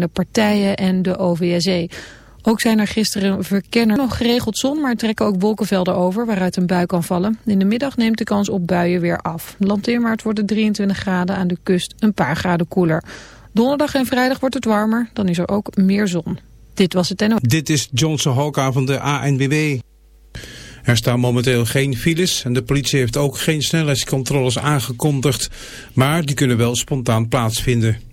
de partijen en de OVSE. Ook zijn er gisteren verkenner nog geregeld zon, maar trekken ook wolkenvelden over waaruit een bui kan vallen. In de middag neemt de kans op buien weer af. Landinwaarts wordt het 23 graden, aan de kust een paar graden koeler. Donderdag en vrijdag wordt het warmer, dan is er ook meer zon. Dit was het NO. Dit is Johnson Hoka van de ANWB. Er staan momenteel geen files en de politie heeft ook geen snelheidscontroles aangekondigd, maar die kunnen wel spontaan plaatsvinden.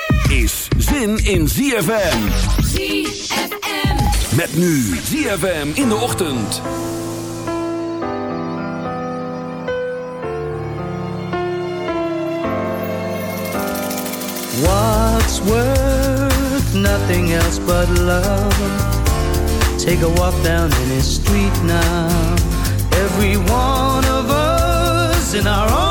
is zin in ZFM. ZFM. Met nu ZFM in de ochtend. What's worth nothing else but love? Take a walk down any street now. Every one of us in our own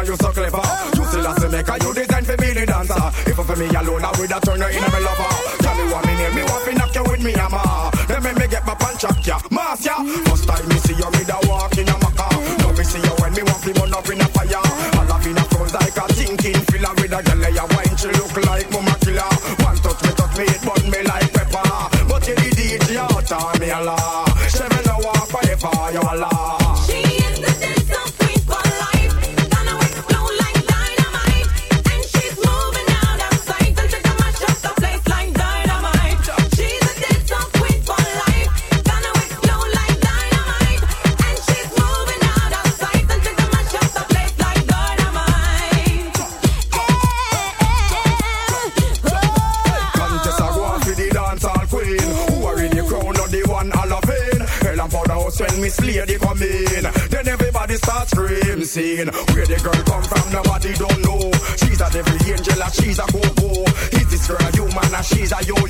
dancer, you so clever. You still a maker, you designed for me the dancer. If for me alone, I would have turned her into my lover. Tell me what me name, me want to knock you with me hammer. Let me me get my punch up, ya, mass ya. First time me see you, me da walk in a maca. Now me see you when me want to burn up in a fire. I love in a front like a thinking filler with a girl ya wine, she look like mama killer. One touch me, touch me, it burn me like pepper. But you the DJ, you me a la. She me no walk forever, you a la. Where the girl come from, nobody don't know. She's a devil angel and she's a go-go. Is this girl a human and she's a yo-yo?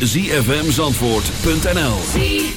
www.zfmzandvoort.nl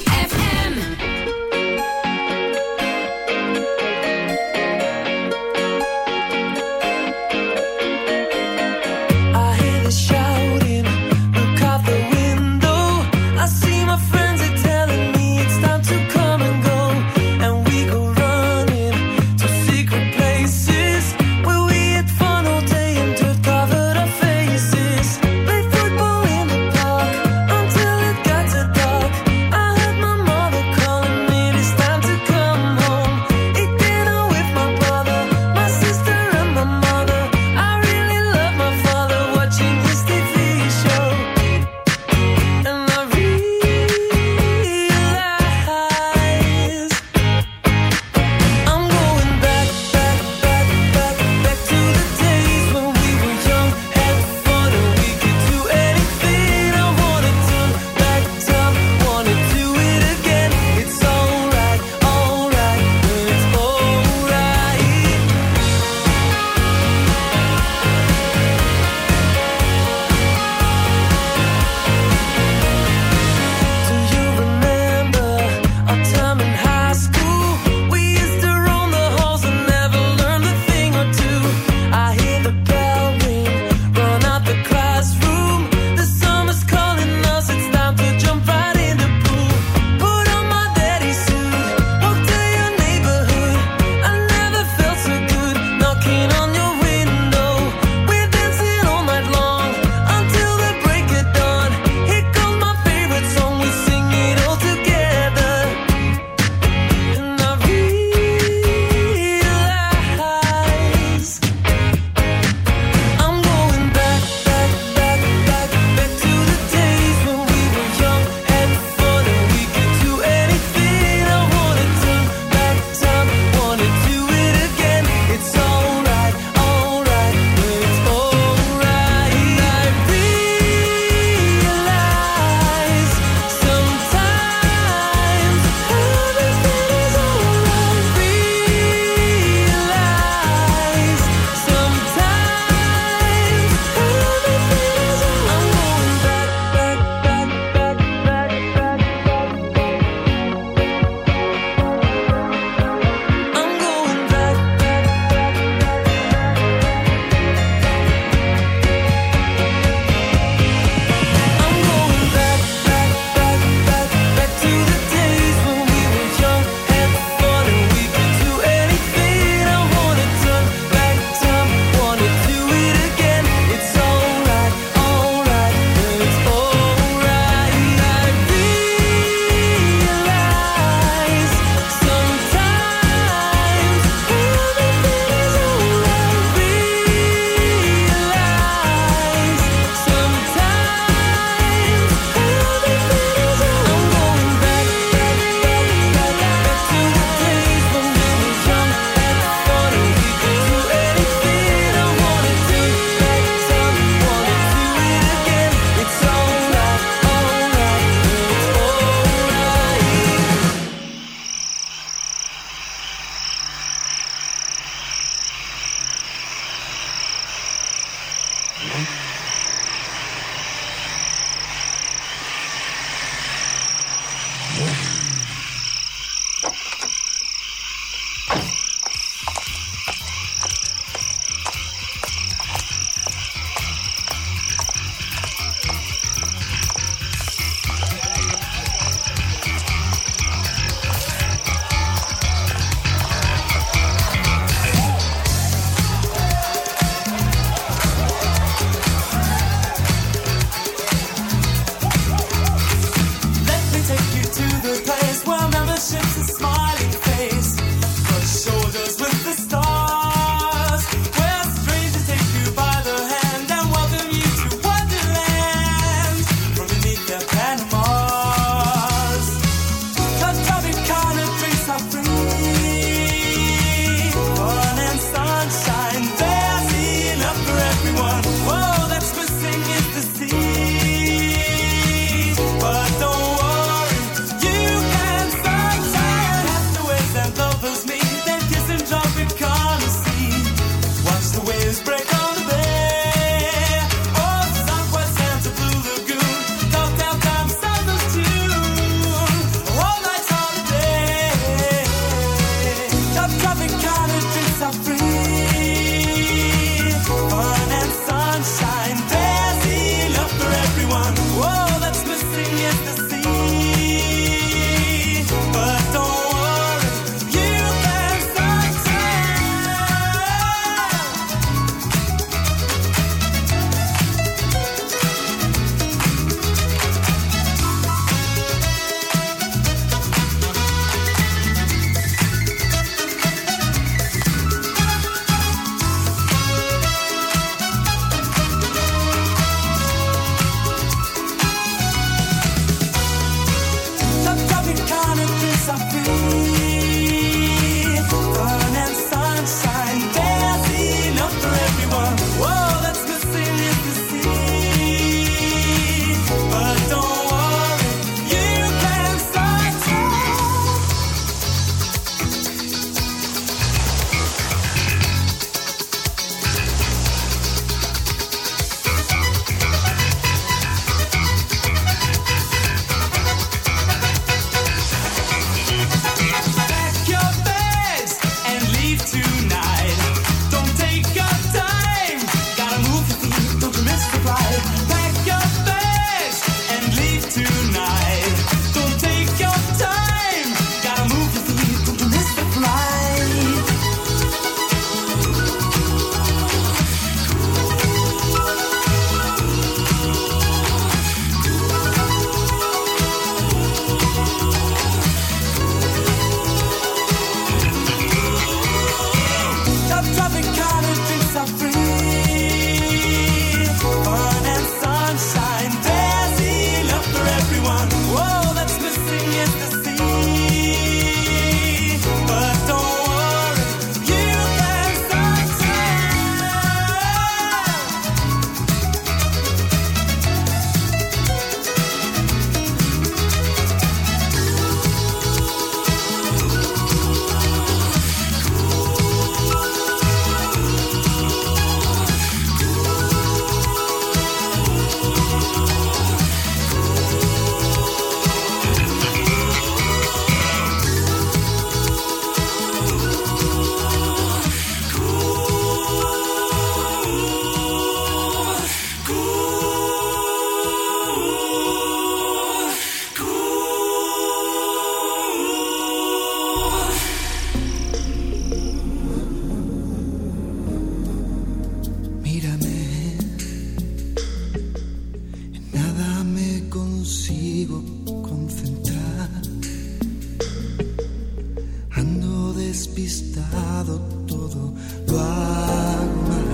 mal.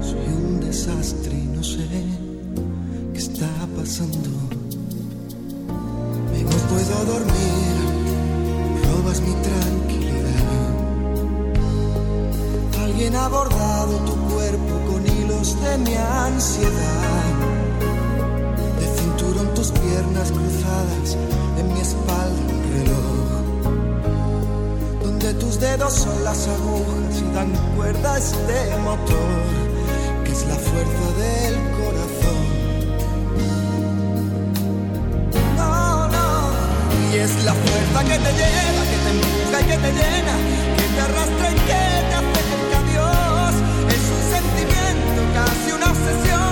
Soy un desastre y no sé qué está pasando. Me no puedo dormir, robas mi tranquilidad. Alguien ha bordado tu cuerpo con hilos de mi ansiedad. De cinturón tus piernas cruzadas, en mi espalda un reloj. Donde tus dedos son las agujas dan cuerda este motor, que es la fuerza del corazón. No, no, y es la fuerza que te lleva, que te empuja y que te llena, que te arrastra y que te hace a Dios. Es un sentimiento, casi una obsesión,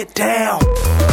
Get down.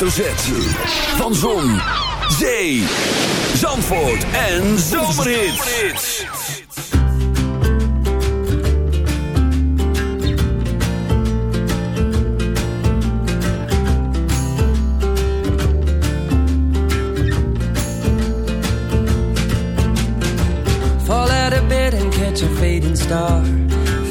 Hoofdletter. Van Zon, Zee, Zandvoort en Zomerhits. Fall out of bed and catch a fading star.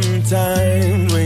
Sometimes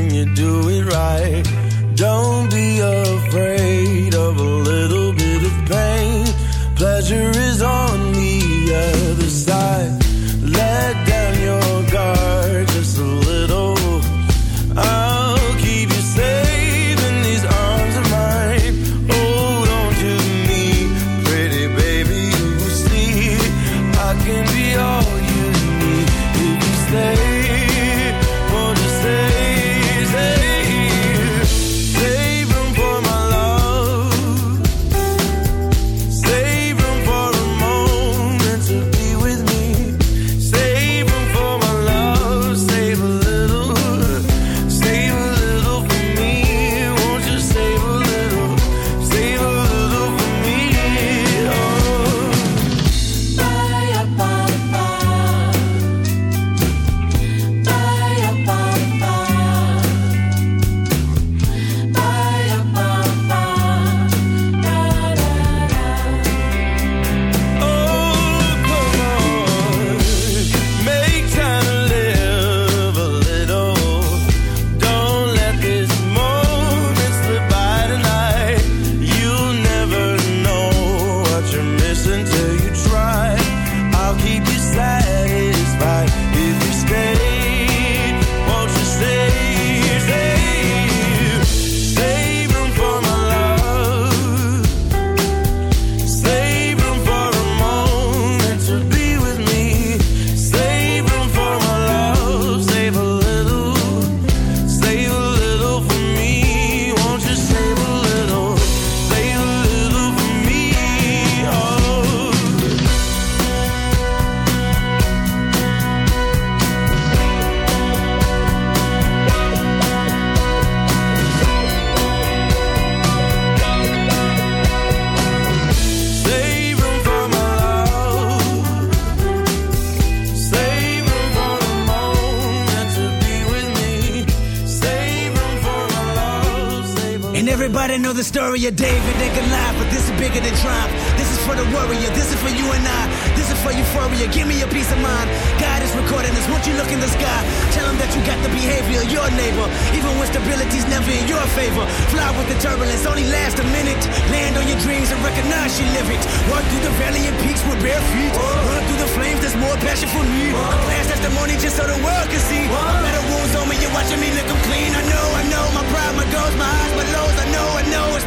of David and Goliath, but this is bigger than triumph. This is for the warrior, this is for you and I. This is for euphoria, give me a peace of mind. God is recording this, won't you look in the sky? Tell him that you got the behavior of your neighbor, even when stability's never in your favor. Fly with the turbulence, only last a minute. Land on your dreams and recognize you live it. Walk through the valley and peaks with bare feet. Run through the flames, there's more passion for me. A glass testimony just so the world can see. Better wounds on me, you're watching me 'em clean. I know, I know, my pride, my goals, my highs, my lows. I know, I know, it's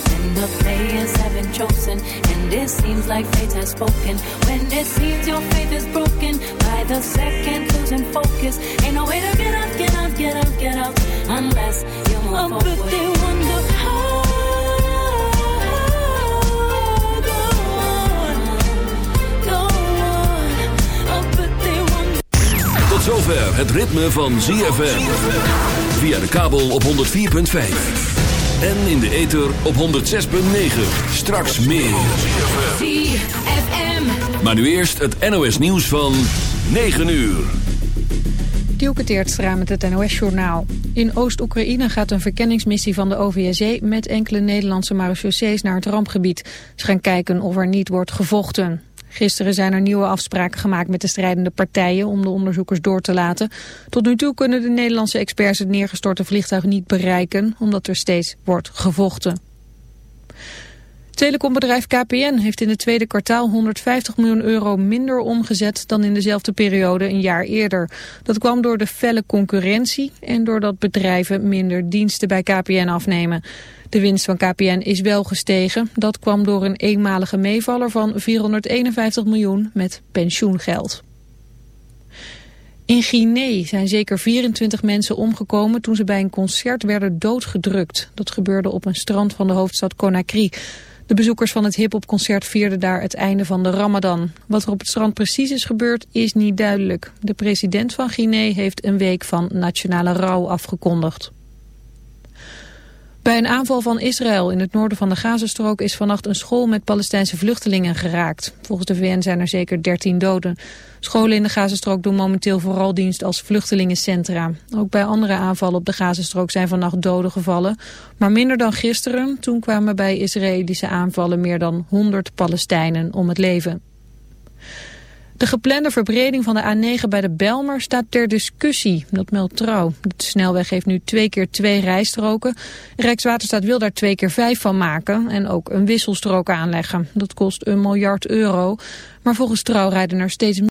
And the players have been chosen, and it seems like fate has spoken. When it seems your faith is broken, by the second losing focus. Ain't no way to get up, get up, get up, get up, unless you move Oh, forward. but they wonder how. Tot zover het ritme van ZFM. Via de kabel op 104.5. En in de ether op 106.9. Straks meer. ZFM. Maar nu eerst het NOS nieuws van 9 uur. Dielke Teertstra met het NOS-journaal. In Oost-Oekraïne gaat een verkenningsmissie van de OVSE... met enkele Nederlandse marechaussees naar het rampgebied. Ze gaan kijken of er niet wordt gevochten. Gisteren zijn er nieuwe afspraken gemaakt met de strijdende partijen om de onderzoekers door te laten. Tot nu toe kunnen de Nederlandse experts het neergestorte vliegtuig niet bereiken, omdat er steeds wordt gevochten. Telecombedrijf KPN heeft in het tweede kwartaal 150 miljoen euro minder omgezet dan in dezelfde periode een jaar eerder. Dat kwam door de felle concurrentie en doordat bedrijven minder diensten bij KPN afnemen. De winst van KPN is wel gestegen. Dat kwam door een eenmalige meevaller van 451 miljoen met pensioengeld. In Guinea zijn zeker 24 mensen omgekomen toen ze bij een concert werden doodgedrukt. Dat gebeurde op een strand van de hoofdstad Conakry. De bezoekers van het hip-hop-concert vierden daar het einde van de Ramadan. Wat er op het strand precies is gebeurd is niet duidelijk. De president van Guinea heeft een week van nationale rouw afgekondigd. Bij een aanval van Israël in het noorden van de Gazastrook is vannacht een school met Palestijnse vluchtelingen geraakt. Volgens de VN zijn er zeker 13 doden. Scholen in de Gazastrook doen momenteel vooral dienst als vluchtelingencentra. Ook bij andere aanvallen op de Gazastrook zijn vannacht doden gevallen. Maar minder dan gisteren, toen kwamen bij Israëlische aanvallen meer dan 100 Palestijnen om het leven. De geplande verbreding van de A9 bij de Belmer staat ter discussie, dat meldt Trouw. De snelweg heeft nu twee keer twee rijstroken. Rijkswaterstaat wil daar twee keer vijf van maken en ook een wisselstrook aanleggen. Dat kost een miljard euro, maar volgens Trouw rijden er steeds